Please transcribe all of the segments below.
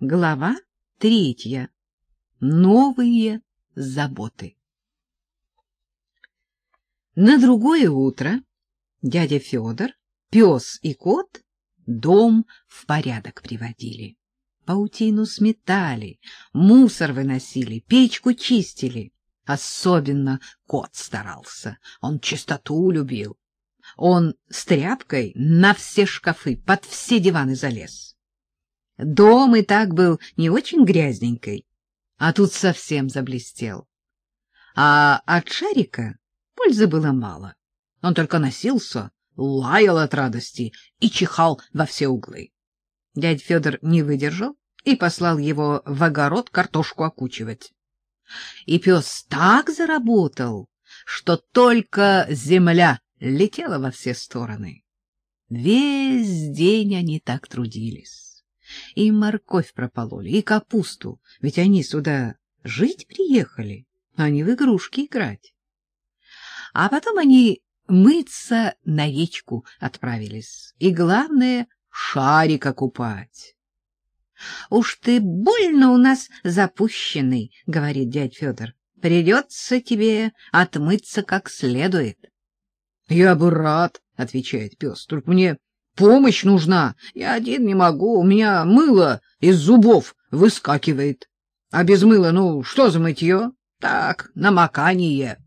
Глава третья. Новые заботы. На другое утро дядя Федор, пес и кот дом в порядок приводили. Паутину сметали, мусор выносили, печку чистили. Особенно кот старался, он чистоту любил. Он с тряпкой на все шкафы, под все диваны залез. Дом и так был не очень грязненький, а тут совсем заблестел. А от шарика пользы было мало. Он только носился, лаял от радости и чихал во все углы. Дядь Федор не выдержал и послал его в огород картошку окучивать. И пес так заработал, что только земля летела во все стороны. Весь день они так трудились. И морковь пропололи, и капусту, ведь они сюда жить приехали, а не в игрушки играть. А потом они мыться на речку отправились, и, главное, шарика купать. — Уж ты больно у нас запущенный, — говорит дядь Федор. — Придется тебе отмыться как следует. — Я бы рад, — отвечает пес, — только мне помощь нужна. Я один не могу, у меня мыло из зубов выскакивает. А без мыла, ну, что за мытье? Так, намокание.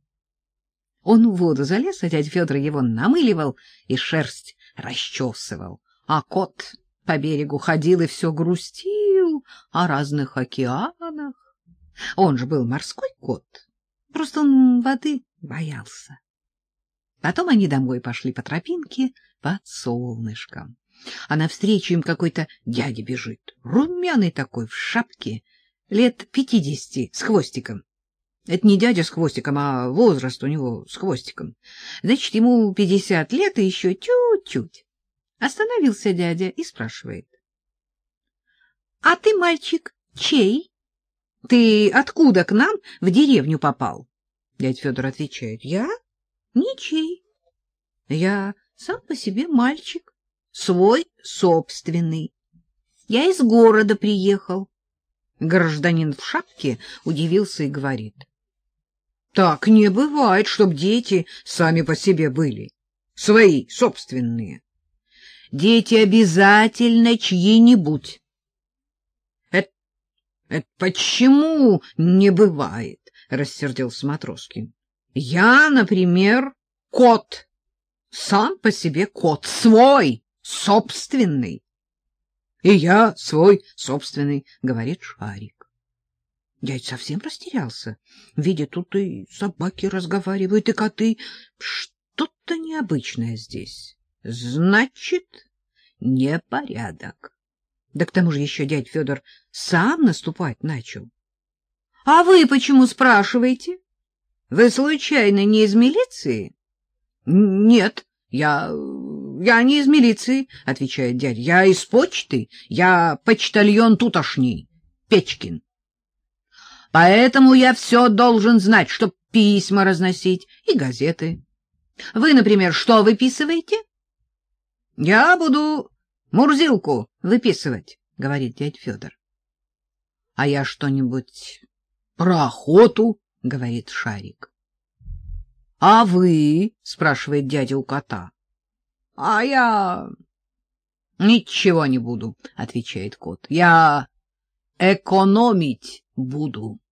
Он в воду залез, а дядя Федор его намыливал и шерсть расчесывал. А кот по берегу ходил и все грустил о разных океанах. Он же был морской кот, просто он воды боялся. Потом они домой пошли по тропинке под солнышком. А навстречу им какой-то дядя бежит, румяный такой, в шапке, лет пятидесяти, с хвостиком. Это не дядя с хвостиком, а возраст у него с хвостиком. Значит, ему пятьдесят лет и еще чуть-чуть. Остановился дядя и спрашивает. — А ты, мальчик, чей? Ты откуда к нам в деревню попал? Дядя Федор отвечает. — Я Ничей. Я сам по себе мальчик, свой собственный. Я из города приехал. Гражданин в шапке удивился и говорит. Так не бывает, чтоб дети сами по себе были, свои, собственные. Дети обязательно чьи-нибудь. Это, это почему не бывает? — рассердился Матроскин. Я, например, кот. Сам по себе кот. Свой, собственный. И я свой собственный, говорит Шарик. Дядь совсем растерялся. Видя, тут и собаки разговаривают, и коты. Что-то необычное здесь. Значит, непорядок. Да к тому же еще дядь Федор сам наступать начал. — А вы почему спрашиваете? Вы случайно не из милиции? Нет, я я не из милиции, отвечает дядя. Я из почты. Я почтальон тутошний, Печкин. Поэтому я все должен знать, чтоб письма разносить и газеты. Вы, например, что выписываете? Я буду Мурзилку выписывать, говорит дядя Федор. А я что-нибудь про охоту — говорит Шарик. — А вы? — спрашивает дядя у кота. — А я... — Ничего не буду, — отвечает кот. — Я экономить буду.